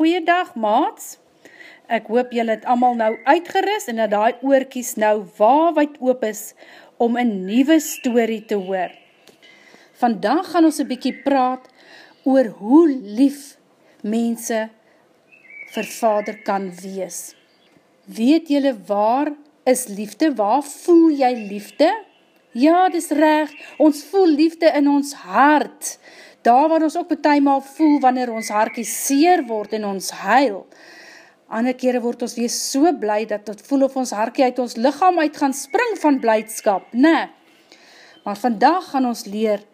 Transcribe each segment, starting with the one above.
goeiedag maats, ek hoop julle het allemaal nou uitgeris en dat die oorkies nou waarwyd oop is om een nieuwe story te hoor. Vandaag gaan ons een bykie praat oor hoe lief mense vir vader kan wees. Weet julle waar is liefde? Waar voel jy liefde? Ja, dis reg, ons voel liefde in ons hart. Daar waar ons ook betuimaal voel wanneer ons harkie seer word en ons huil. Ander kere word ons wees so bly dat het voel of ons harkie uit ons lichaam uit gaan spring van blijdskap, ne? Maar vandag gaan ons leer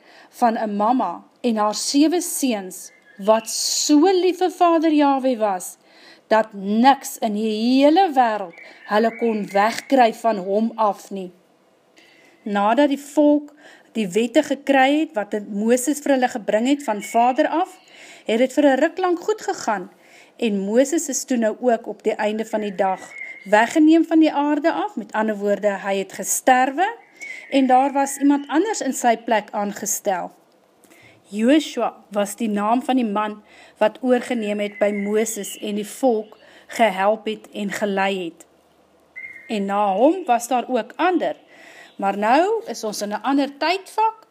van een mama en haar sewe seens wat so lieve vader Yahweh was, dat niks in die hele wereld hulle kon wegkryf van hom af nie. Nadat die volk die wette gekry het, wat het Mooses vir hulle gebring het van vader af, het het vir een ruk lang goed gegaan, en Mooses is toen nou ook op die einde van die dag weggeneem van die aarde af, met ander woorde, hy het gesterwe, en daar was iemand anders in sy plek aangestel. Joshua was die naam van die man wat oorgeneem het by Mooses en die volk gehelp het en gelei het. En na hom was daar ook ander, maar nou is ons in een ander tydvak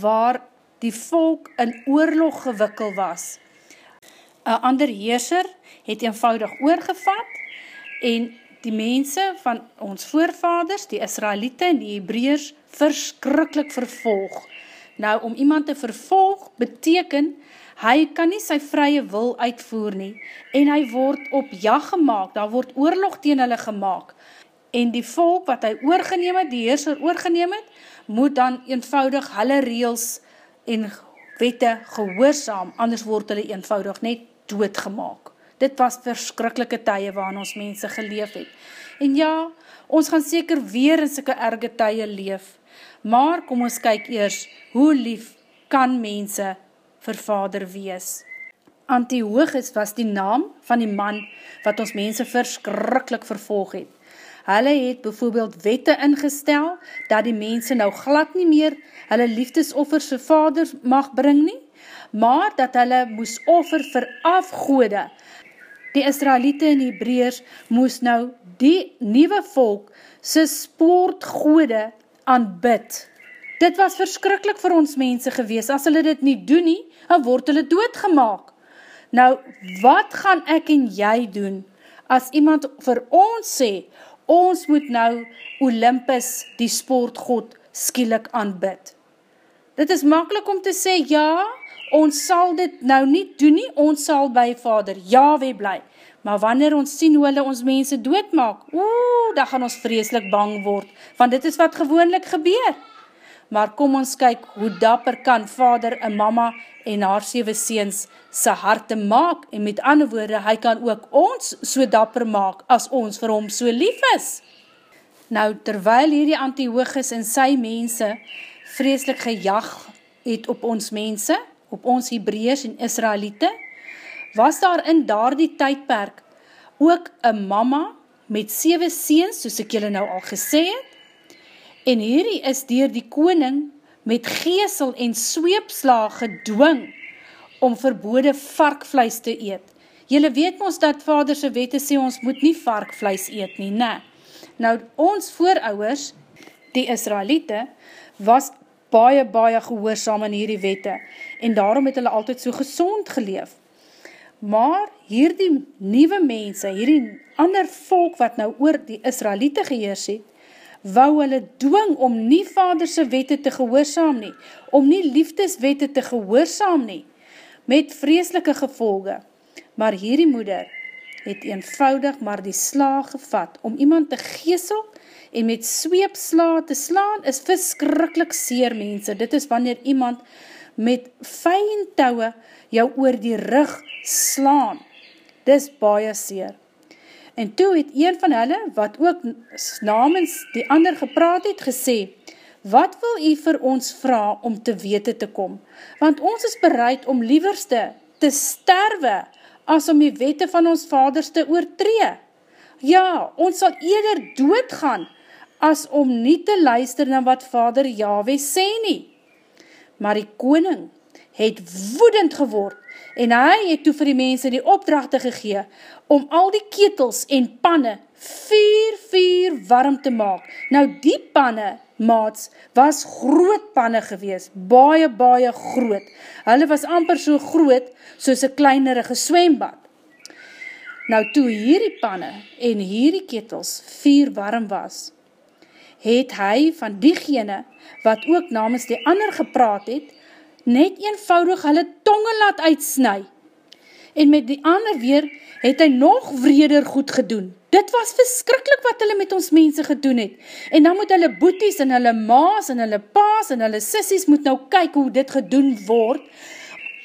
waar die volk in oorlog gewikkel was. Een ander heerser het eenvoudig oorgevat en die mense van ons voorvaders, die Israelite en die Hebreërs, verskrikkelijk vervolg. Nou, om iemand te vervolg, beteken, hy kan nie sy vrye wil uitvoer nie, en hy word op jag gemaakt, daar word oorlog teen hulle gemaakt, en die volk wat hy oorgeneem het, die heerser oorgeneem het, moet dan eenvoudig hulle reels en wette gehoorzaam, anders word hulle eenvoudig net doodgemaak. Dit was verskrikkelike tye waarin ons mense geleef het. En ja, ons gaan seker weer in syke erge tye leef, maar kom ons kyk eers, hoe lief kan mense vir vader wees? Antiochus was die naam van die man wat ons mense verskrikkelijk vervolg het. Hulle het bijvoorbeeld wette ingestel, dat die mense nou glad nie meer hulle liefdesoffers vir vader mag bring nie, maar dat hulle moes offer vir afgoede. Die Israelite en die Hebreërs moes nou die nieuwe volk sy spoortgoede aanbid. Dit was verskrikkelijk vir ons mense gewees, as hulle dit nie doen nie, dan word hulle doodgemaak. Nou, wat gaan ek en jy doen, as iemand vir ons sê, ons moet nou Olympus, die sportgod, skielik aanbid. Dit is makkelijk om te sê, ja, ons sal dit nou nie doen nie, ons sal by vader Yahweh bly. Maar wanneer ons sien hoe hulle ons mense doodmaak, oe, dan gaan ons vreselik bang word, want dit is wat gewoonlik gebeur. Maar kom ons kyk hoe dapper kan vader en mama en haar sewe seens sy harte maak en met ander woorde, hy kan ook ons so dapper maak as ons vir hom so lief is. Nou, terwyl hierdie Antiochus en sy mense vreselik gejag het op ons mense, op ons Hebreërs en Israelite, was daar in daar die tydperk ook een mama met sewe seens, soos ek julle nou al gesê het, en hierdie is dier die koning met geesel en sweepsla gedwing om verbode varkvleis te eet. Julle weet ons dat vaderse wette sê ons moet nie varkvleis eet nie, ne? Nou, ons voorouwers, die Israelite, was baie, baie gehoorzaam in hierdie wette en daarom het hulle altyd so gezond geleef. Maar hierdie nieuwe mense, hierdie ander volk wat nou oor die Israelite geheers het, wou hulle dwing om nie vaderse wette te gehoorzaam nie, om nie liefdeswette te gehoorzaam nie, met vreselike gevolge. Maar hierdie moeder het eenvoudig maar die sla gevat om iemand te geesel en met sweepsla te slaan is verskrikkelijk seer mense. Dit is wanneer iemand met fijn touwe jou oor die rug slaan. Dis baie seer. En toe het een van hulle, wat ook namens die ander gepraat het, gesê, wat wil jy vir ons vraag om te wete te kom? Want ons is bereid om lieverste te sterwe, as om die wette van ons vaders te oortree. Ja, ons sal eerder doodgaan, as om nie te luister na wat vader Yahweh sê nie. Maar die koning het woedend geword En hy het toe vir die mense die opdrachte gegee, om al die ketels en panne vier, vier warm te maak. Nou die panne, maats, was groot panne gewees, baie, baie groot. Hulle was amper so groot, soos een kleinerige swembad. Nou toe hierdie panne en hierdie ketels vier warm was, het hy van diegene, wat ook namens die ander gepraat het, net eenvoudig hulle tonge laat uitsnui. En met die ander weer, het hy nog vreder goed gedoen. Dit was verskrikkelijk wat hulle met ons mense gedoen het. En dan moet hulle boeties en hulle maas en hulle paas en hulle sissies moet nou kyk hoe dit gedoen word,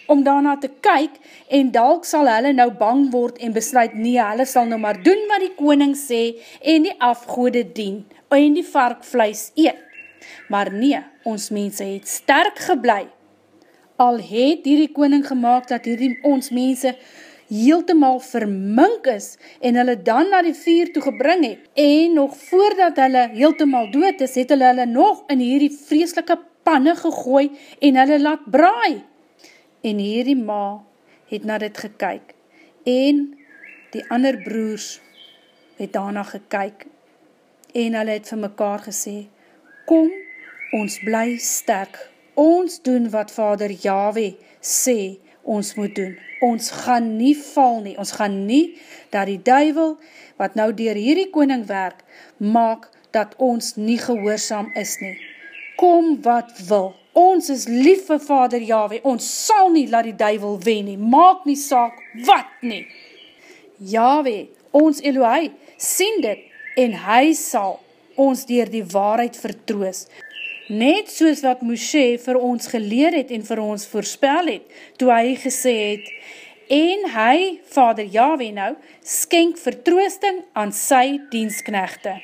om daarna te kyk en dalk sal hulle nou bang word en besluit, nee, hulle sal nou maar doen wat die koning sê en die afgoede dien en die varkvleis eet. Maar nee, ons mense het sterk geblei. Al het hierdie koning gemaakt dat hierdie ons mense heeltemaal vermink is en hulle dan na die vuur toe gebring het. En nog voordat hulle heeltemaal dood is, het hulle hulle nog in hierdie vreselike panne gegooi en hulle laat braai. En hierdie ma het na dit gekyk en die ander broers het daarna gekyk en hulle het vir mekaar gesê, kom, ons bly sterk, ons doen wat vader Yahweh sê, ons moet doen. Ons gaan nie val nie, ons gaan nie dat die duivel, wat nou dier hierdie koning werk, maak dat ons nie gehoorzaam is nie. Kom wat wil, ons is lief vir vader Yahweh, ons sal nie laat die duivel wen nie, maak nie saak wat nie. Yahweh, ons Elohai, sien dit, en hy sal ons dier die waarheid vertroos net soos wat Moshe vir ons geleer het en vir ons voorspel het, toe hy gesê het, en hy, vader Yahweh nou, skenk vertroosting aan sy diensknechte.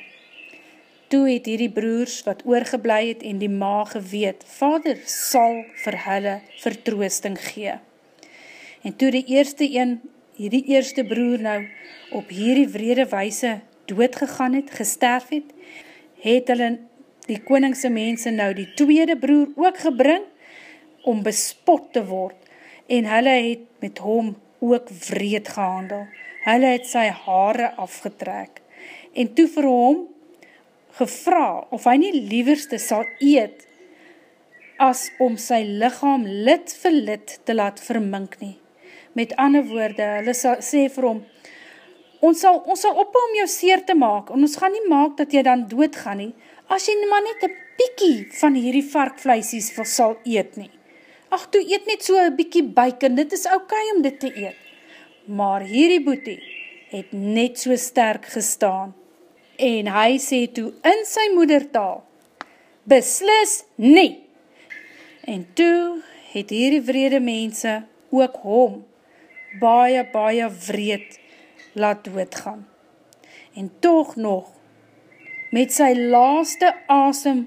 Toe het hierdie broers wat oorgeblij het en die ma geweet, vader sal vir hulle vertroosting gee. En toe die eerste een, hierdie eerste broer nou, op hierdie vrede weise doodgegaan het, gesterf het, het hulle die koningse mense nou die tweede broer ook gebring om bespot te word en hulle het met hom ook vreed gehandel. Hulle het sy haare afgetrek en toe vir hom gevra of hy nie lieverste sal eet as om sy lichaam lid vir lid te laat vermink nie. Met ander woorde, hulle sal, sê vir hom, ons sal, ons sal ophou om jou seer te maak, en ons gaan nie maak dat jy dan doodgaan nie, as jy maar net een piekie van hierdie varkvleisies sal eet nie. Ach, toe eet net so een piekie bacon, dit is ok om dit te eet. Maar hierdie boete het net so sterk gestaan. En hy sê toe in sy moedertaal, beslis nie. En toe het hierdie vrede mense ook hom baie, baie vreed laat doodgaan. En toch nog met sy laaste asem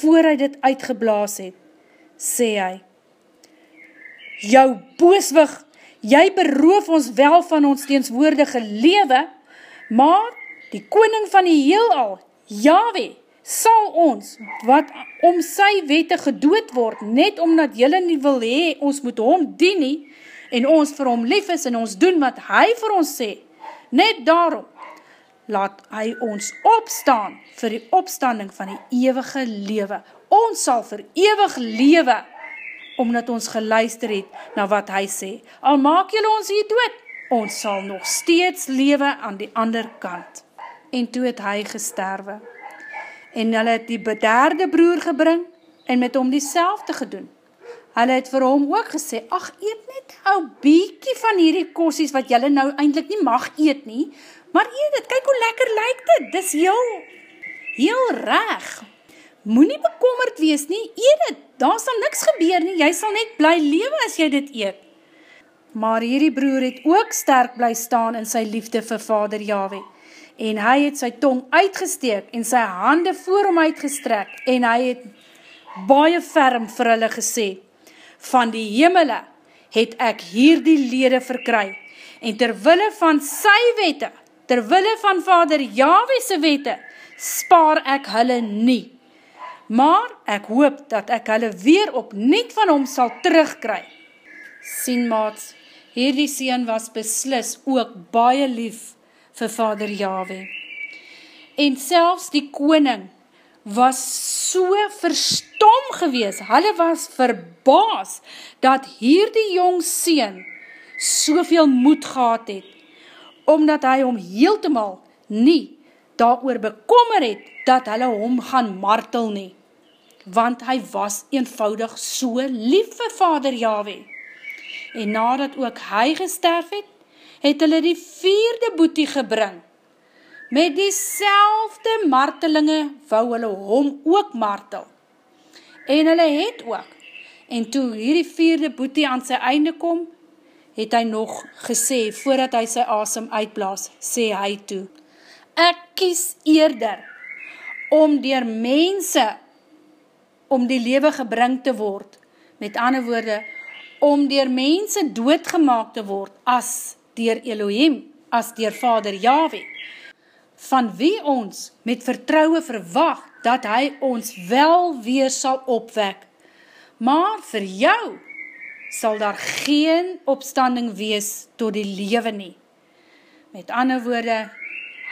voor hy dit uitgeblaas het, sê hy, Jou booswig, jy beroof ons wel van ons teenswoordige lewe, maar die koning van die heelal, Yahweh, sal ons, wat om sy wette gedood word, net omdat jylle nie wil hee, ons moet hom dien nie, en ons vir hom lief is, en ons doen wat hy vir ons sê, net daarom, laat hy ons opstaan vir die opstanding van die ewige lewe. Ons sal vir ewig lewe, omdat ons geluister het na wat hy sê. Al maak jylle ons hier dood, ons sal nog steeds lewe aan die ander kant. En toe het hy gesterwe. En hulle het die bederde broer gebring, en met hom die selfde gedoen. Hulle het vir hom ook gesê, ach, eet net ou biekie van hierdie kosies, wat jylle nou eindelijk nie mag eet nie, Maar eet het, kyk hoe lekker lyk dit, dis heel, heel reg. Moe nie bekommerd wees nie, eet het, daar sal niks gebeur nie, jy sal net bly lewe as jy dit eet. Maar hierdie broer het ook sterk bly staan in sy liefde vir vader Yahweh. En hy het sy tong uitgesteek en sy hande voor hom uitgestrek en hy het baie ferm vir hulle gesê, van die hemele het ek hierdie lede verkry en terwille van sy wette terwille van vader Jawese wette, spaar ek hulle nie. Maar ek hoop dat ek hulle weer op niet van hom sal terugkry. Sien maats, hierdie sien was beslis ook baie lief vir vader Yahweh. En selfs die koning was so verstom gewees, hulle was verbaas, dat hierdie jong sien soveel moed gehad het, omdat hy hom heeltemal nie daar bekommer het, dat hulle hom gaan martel nie, want hy was eenvoudig so lief vir vader Yahweh. En nadat ook hy gesterf het, het hulle die vierde boetie gebring. Met die selfde martelinge wou hulle hom ook martel. En hulle het ook. En toe hierdie vierde boetie aan sy einde kom, het hy nog gesê, voordat hy sy asem uitblaas, sê hy toe, Ek kies eerder om dier mense om die lewe gebring te word, met ander woorde, om dier mense doodgemaak te word, as dier Elohim, as dier Vader Yahweh, van wie ons met vertrouwe verwag, dat hy ons wel weer sal opwek, maar vir jou sal daar geen opstanding wees tot die lewe nie. Met ander woorde,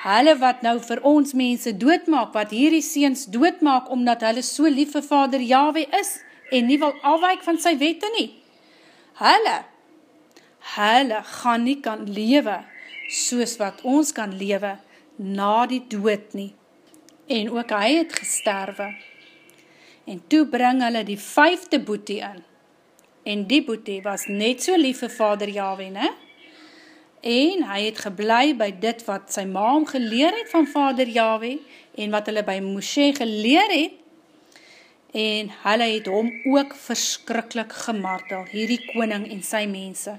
hulle wat nou vir ons mense doodmaak, wat hierdie seens doodmaak, omdat hulle so lief vir vader Yahweh is, en nie wil afwijk van sy wette nie. Hulle, hulle gaan nie kan lewe, soos wat ons kan lewe, na die dood nie. En ook hy het gesterwe. En toe bring hulle die vijfde boete in. En die boete was net so lief vir vader Yahweh, ne? en hy het geblei by dit wat sy ma hom geleer het van vader Yahweh en wat hulle by Moshe geleer het en hulle het hom ook verskrikkelijk gemartel, hierdie koning en sy mense,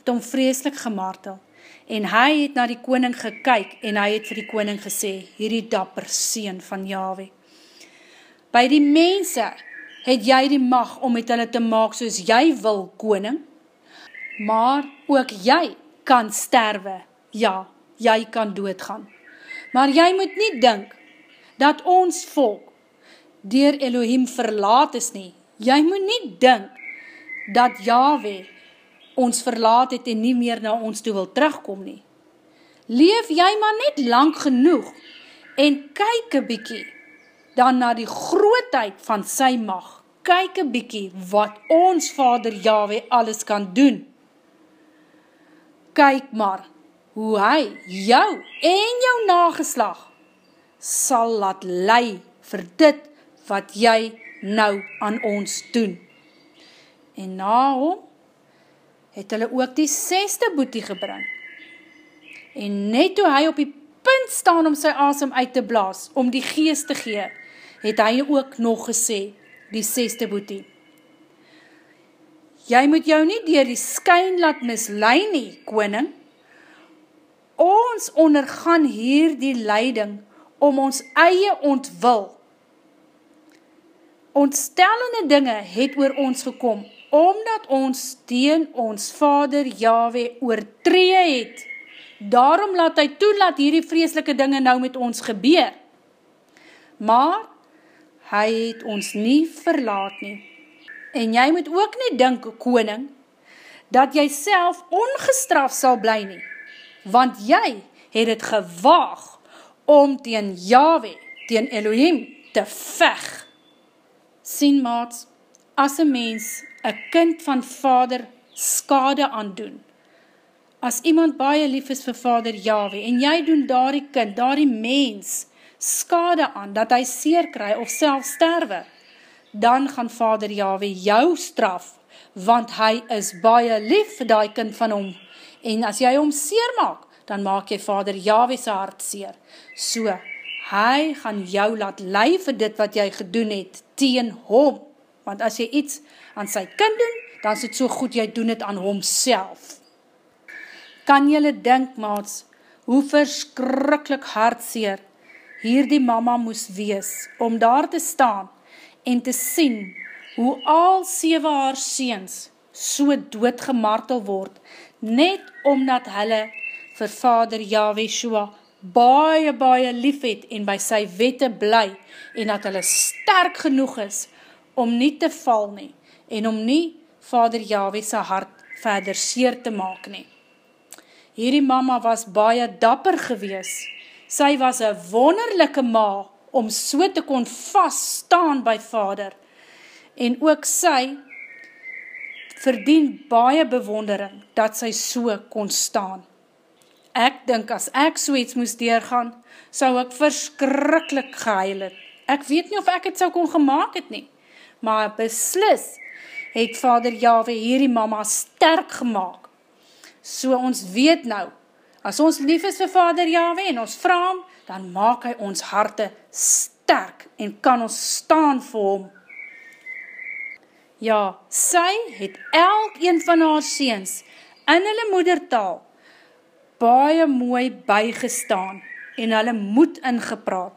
het hom vreselik gemartel en hy het na die koning gekyk en hy het vir die koning gesê, hierdie dapper seen van Yahweh. By die mense het jy die mag om met hulle te maak soos jy wil, koning, maar ook jy kan sterwe, ja, jy kan doodgaan. Maar jy moet nie dink, dat ons volk dier Elohim verlaat is nie. Jy moet nie dink, dat Yahweh ons verlaat het en nie meer na ons toe wil terugkom nie. Leef jy maar net lang genoeg en kyk een bykie dan na die grootheid van sy mag. Kyk een bykie wat ons vader Yahweh alles kan doen kyk maar hoe hy jou en jou nageslag sal laat lei vir dit wat jy nou aan ons doen. En na hom het hulle ook die seste boetie gebring. En net toe hy op die punt staan om sy asem uit te blaas, om die geest te gee, het hy ook nog gesê, die seste boetie jy moet jou nie dier die skyn laat mislui nie, koning. Ons ondergaan hier die leiding om ons eie ontwil. Ontstellende dinge het oor ons gekom, omdat ons teen ons vader Yahweh oortree het. Daarom laat hy toe, laat hierdie vreselike dinge nou met ons gebeur. Maar, hy het ons nie verlaat nie. En jy moet ook nie dink, koning, dat jy self ongestraf sal bly nie, want jy het het gewaag om teen Yahweh, teen Elohim, te veg. Sien maats, as een mens een kind van vader skade aandoen, as iemand baie lief is vir vader Yahweh, en jy doen daar die kind, daar die mens, skade aan, dat hy seer kry of self sterwe, dan gaan vader Yahweh jou straf, want hy is baie lief vir die kind van hom, en as jy hom seer maak, dan maak jy vader Yahweh sy hart seer. So, hy gaan jou laat lei vir dit wat jy gedoen het, teen hom, want as jy iets aan sy kind doen, dan is het so goed jy doen het aan hom self. Kan jylle denk, maats, hoe verskrikkelijk hartseer hier die mama moes wees, om daar te staan, en te sien hoe al sewe haar seens so doodgemartel word, net omdat hulle vir vader Yahweh Shua baie, baie lief het en by sy wette bly en dat hulle sterk genoeg is om nie te val nie en om nie vader Yahweh sy hart verder seer te maak nie. Hierdie mama was baie dapper gewees. Sy was een wonderlijke ma om so te kon vaststaan by vader. En ook sy verdien baie bewondering dat sy so kon staan. Ek dink as ek so iets moes deurgaan, sou ek verskrikkelijk geheil het. Ek weet nie of ek het sou kon gemaakt het nie, maar beslis het vader Jahwe hierdie mama sterk gemaakt. So ons weet nou, as ons lief is vir vader Jahwe en ons vraag dan maak hy ons harte sterk en kan ons staan vir hom. Ja, sy het elk een van haar seens in hulle moedertaal baie mooi bygestaan en hulle moed ingepraat.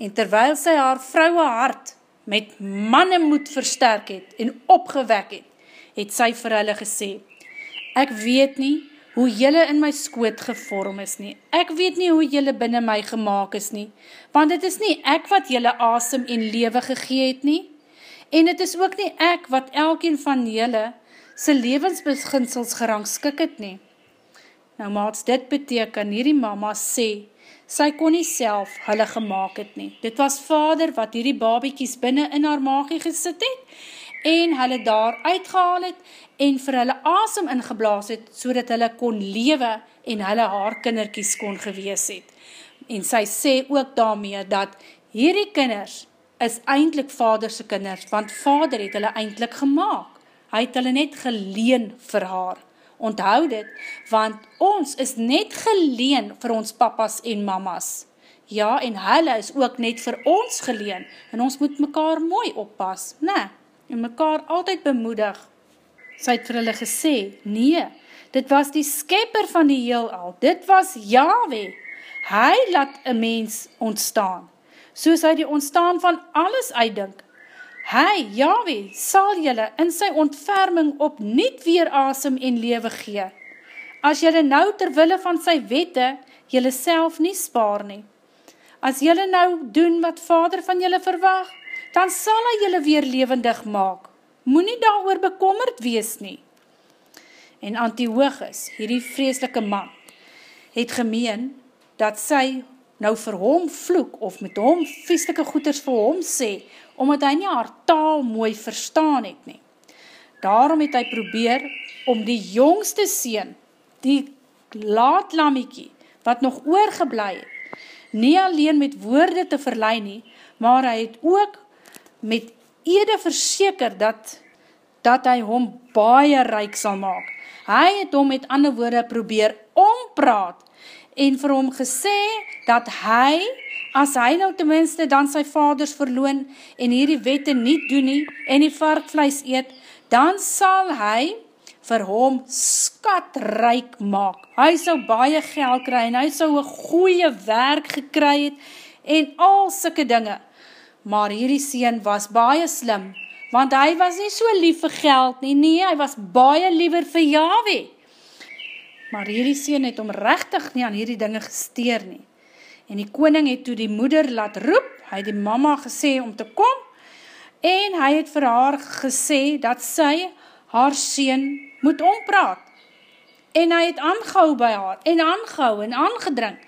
En terwyl sy haar vrouwe hart met manne moed versterk het en opgewek het, het sy vir hulle gesê, ek weet nie hoe jylle in my skoot gevorm is nie. Ek weet nie hoe jylle binnen my gemaakt is nie, want het is nie ek wat jylle asem en lewe gegee het nie, en het is ook nie ek wat elkeen van jylle sy levensbeginsels gerangskik het nie. Nou maats, dit beteken, hierdie mama sê, sy kon nie self hulle gemaakt het nie. Dit was vader wat hierdie babiekies binnen in haar maagie gesit het, en hulle daar uitgehaal het, en vir hulle asem ingeblaas het, so dat hulle kon lewe en hulle haar kinderkies kon gewees het. En sy sê ook daarmee dat hierdie kinders is eindelijk vaderse kinders, want vader het hulle eindelijk gemaakt. Hy het hulle net geleen vir haar. Onthoud het, want ons is net geleen vir ons papas en mamas. Ja, en hulle is ook net vir ons geleen, en ons moet mekaar mooi oppas, ne? En mekaar altyd bemoedig, sy het vir hulle gesê, nee, dit was die skepper van die heel al, dit was Yahweh, hy laat een mens ontstaan, soos hy die ontstaan van alles uitdink, hy, Yahweh, sal jylle in sy ontferming op niet weer asem en lewe gee, as jylle nou terwille van sy wette, jylle self nie spaar nie, as jylle nou doen wat vader van jylle verwag, dan sal hy jylle weer levendig maak, moet nie daar bekommerd wees nie. En Antiochus, hierdie vreselike man, het gemeen dat sy nou vir hom vloek of met hom viestelike goeders vir hom sê, omdat hy nie haar taal mooi verstaan het nie. Daarom het hy probeer om die jongste seen, die laatlamiekie, wat nog oorgeblij het, nie alleen met woorde te verlei nie, maar hy het ook met ede verseker dat, dat hy hom baie ryk sal maak. Hy het hom met ander woorde probeer ompraat en vir hom gesê dat hy, as hy nou tenminste dan sy vaders verloon en hierdie wette nie doen nie en die varkvleis eet, dan sal hy vir hom skatryk maak. Hy sal baie geld kry en hy sal een goeie werk gekry het en al syke dinge maar hierdie sien was baie slim, want hy was nie so lief vir geld nie, nee, hy was baie liever vir Yahweh. Maar hierdie sien het om rechtig nie aan hierdie dinge gesteer nie. En die koning het toe die moeder laat roep, hy het die mama gesê om te kom, en hy het vir haar gesê dat sy haar sien moet ompraat. En hy het aangehou by haar, en aangehou en aangedrink,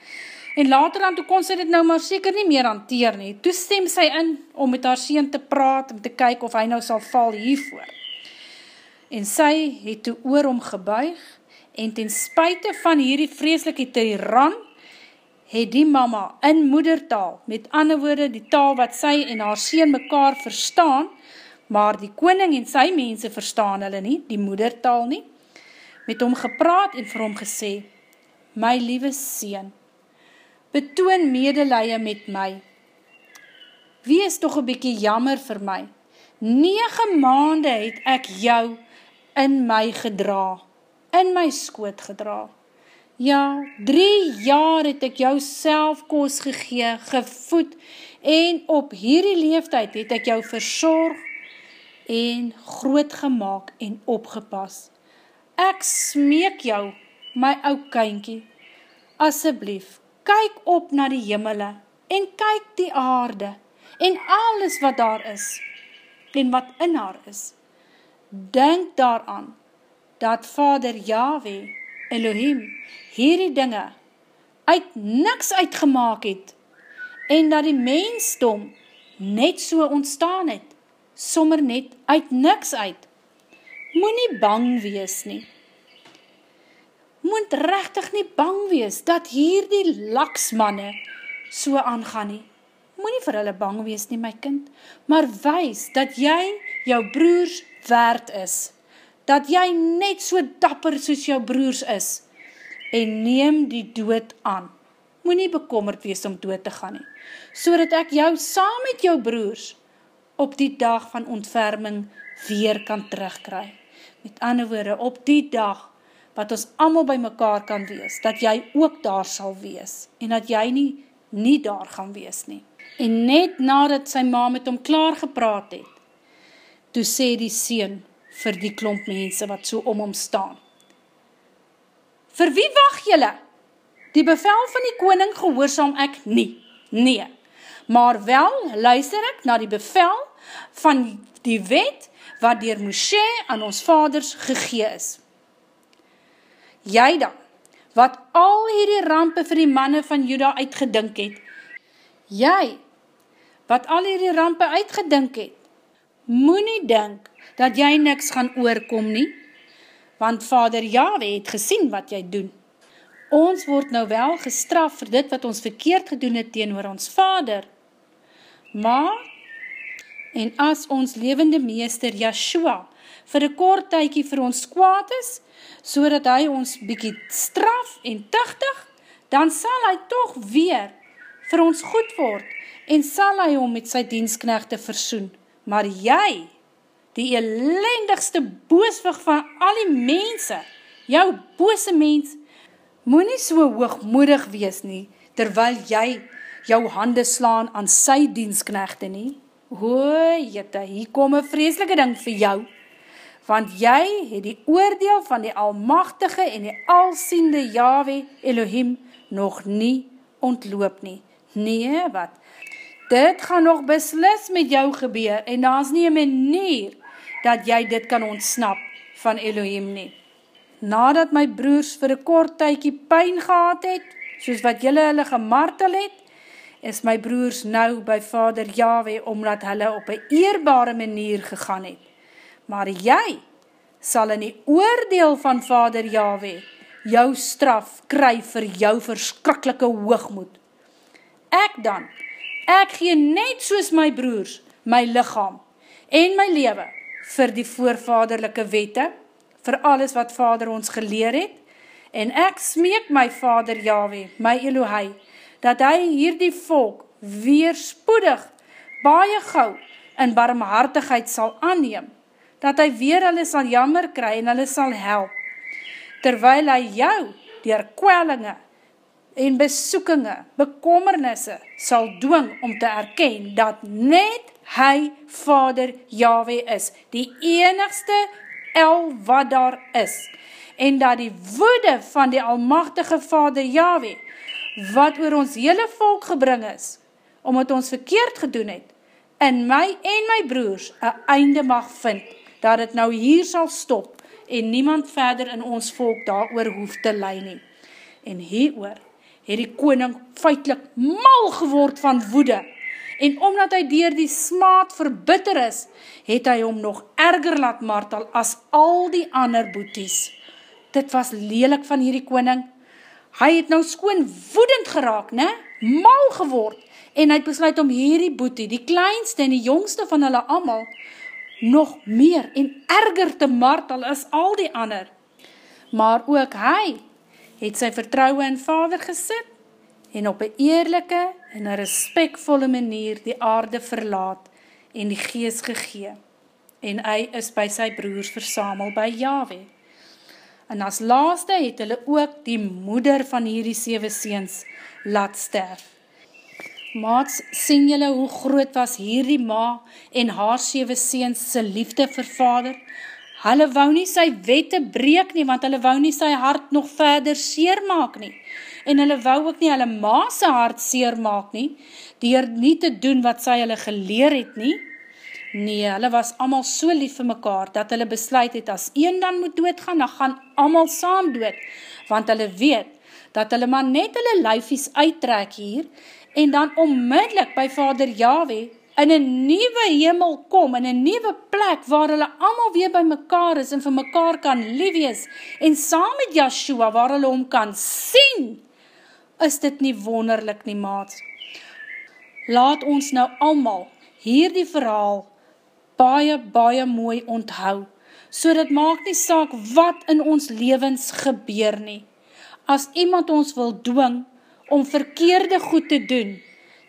En later dan, toe kon sy dit nou maar seker nie meer hanteer nie. Toe stem sy in om met haar sien te praat, om te kyk of hy nou sal val hiervoor. En sy het toe oor hom gebuig, en ten spuite van hierdie vreselike tyran, het die mama in moedertaal, met ander woorde die taal wat sy en haar sien mekaar verstaan, maar die koning en sy mense verstaan hulle nie, die moedertaal nie, met hom gepraat en vir hom gesê, My liewe sien, betoon medelije met my. Wees toch een bykie jammer vir my. Nege maande het ek jou in my gedra, in my skoot gedra. Ja, drie jaar het ek jou selfkoos gegee, gevoed, en op hierdie leeftijd het ek jou verzorg en groot gemaakt en opgepas. Ek smeek jou, my ou kynkie, asseblief, kyk op na die jimmele en kyk die aarde en alles wat daar is en wat in haar is. Denk daaraan dat Vader Yahweh, Elohim, hierdie dinge uit niks uitgemaak het en dat die mensdom net so ontstaan het, sommer net uit niks uit. Moe nie bang wees nie. Moe rechtig nie bang wees dat hier die laksmanne so aangaan nie. Moe nie vir hulle bang wees nie, my kind, maar wees dat jy jou broers waard is, dat jy net so dapper soos jou broers is, en neem die dood aan. Moe nie bekommerd wees om dood te gaan nie, so dat ek jou saam met jou broers op die dag van ontferming weer kan terugkry. Met ander woorde, op die dag wat ons allemaal by mekaar kan wees, dat jy ook daar sal wees, en dat jy nie, nie daar gaan wees nie. En net nadat sy ma met hom klaar gepraat het, toe sê die sien vir die klomp mense wat so om hom staan. Vir wie wacht jylle? Die bevel van die koning gehoorzaam ek nie. Nee. Maar wel luister ek na die bevel van die wet wat dier Moshe aan ons vaders gegee is. Jy dan, wat al hierdie rampe vir die manne van Juda uitgedink het, jy, wat al hierdie rampe uitgedink het, moet nie denk dat jy niks gaan oorkom nie, want vader Yahweh het gesien wat jy doen. Ons word nou wel gestraf vir dit wat ons verkeerd gedoen het teen ons vader, maar, en as ons levende meester Yahshua vir een kort tykie vir ons kwaad is, so dat hy ons bykie straf en tuchtig, dan sal hy toch weer vir ons goed word, en sal hy om met sy diensknechte versoen. Maar jy, die elendigste booswig van al die mense, jou bose mens, moet nie so hoogmoedig wees nie, terwyl jy jou hande slaan aan sy diensknechte nie. Hoi, jyte, hier kom een vreselike ding vir jou, want jy het die oordeel van die almachtige en die alsiende Yahweh Elohim nog nie ontloop nie. Nee, wat? Dit gaan nog beslis met jou gebeur en daar is nie een manier dat jy dit kan ontsnap van Elohim nie. Nadat my broers vir een kort tykie pijn gehad het, soos wat jylle hulle gemartel het, is my broers nou by vader Yahweh omdat hulle op een eerbare manier gegaan het. Maar jy sal in die oordeel van vader Yahweh jou straf kry vir jou verskrikkelike hoogmoed. Ek dan, ek gee net soos my broers, my lichaam en my leven vir die voorvaderlike wette, vir alles wat vader ons geleer het, en ek smeek my vader Yahweh, my Elohai, dat hy hierdie volk weer spoedig, baie gauw, in barmhartigheid sal aanneem, dat hy weer hulle sal jammer kry en hulle sal help, terwyl hy jou, dier kwellinge en besoekinge, bekommernisse, sal dwing om te erken, dat net hy Vader Yahweh is, die enigste El wat daar is, en dat die woede van die almachtige Vader Yahweh, wat oor ons hele volk gebring is, omdat ons verkeerd gedoen het, in my en my broers een einde mag vind, dat het nou hier sal stop, en niemand verder in ons volk daar oor hoef te leiding. En hieroor het die koning feitlik mal geword van woede, en omdat hy dier die smaad verbitter is, het hy hom nog erger laat martel as al die ander boeties. Dit was lelik van hierdie koning. Hy het nou skoon woedend geraak, ne? mal geword, en hy het besluit om hierdie boetie, die kleinste en die jongste van hulle amal, nog meer en erger te martel as al die ander. Maar ook hy het sy vertrouwe in vader gesit, en op een eerlijke en een respectvolle manier die aarde verlaat en die gees gegee. En hy is by sy broers versamel by Yahweh. En as laaste het hulle ook die moeder van hierdie sewe seens laat sterf. Maats, sien julle hoe groot was hierdie ma en haar sewe seens sy liefde vir vader? Hulle wou nie sy wette breek nie, want hulle wou nie sy hart nog verder seer maak nie. En hulle wou ook nie hulle maase hart seer maak nie, dier nie te doen wat sy hulle geleer het nie, Nee, hulle was allemaal so lief vir mekaar, dat hulle besluit het, as een dan moet doodgaan, dan gaan allemaal saam dood, want hulle weet, dat hulle maar net hulle luifies uittrek hier, en dan onmiddellik by vader Yahweh, in een nieuwe hemel kom, in een nieuwe plek, waar hulle allemaal weer by mekaar is, en vir mekaar kan lief wees, en saam met Yahshua, waar hulle om kan sien, is dit nie wonderlik nie, maat. Laat ons nou allemaal hierdie verhaal baie, baie mooi onthou, so dat maak nie saak wat in ons levens gebeur nie. As iemand ons wil dwing om verkeerde goed te doen,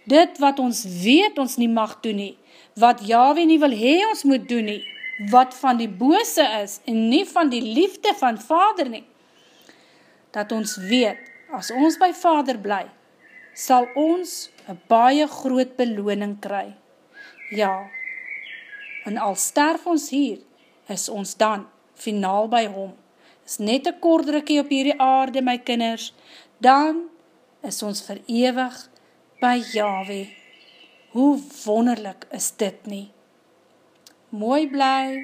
dit wat ons weet ons nie mag doen nie, wat Yahweh nie wil hee ons moet doen nie, wat van die bose is en nie van die liefde van vader nie, dat ons weet, as ons by vader bly, sal ons een baie groot beloning kry. Ja, en al sterf ons hier, is ons dan finaal by hom. Is net een kordrukkie op hierdie aarde, my kinders, dan is ons verewig by Yahweh. Hoe wonderlik is dit nie? Mooi bly!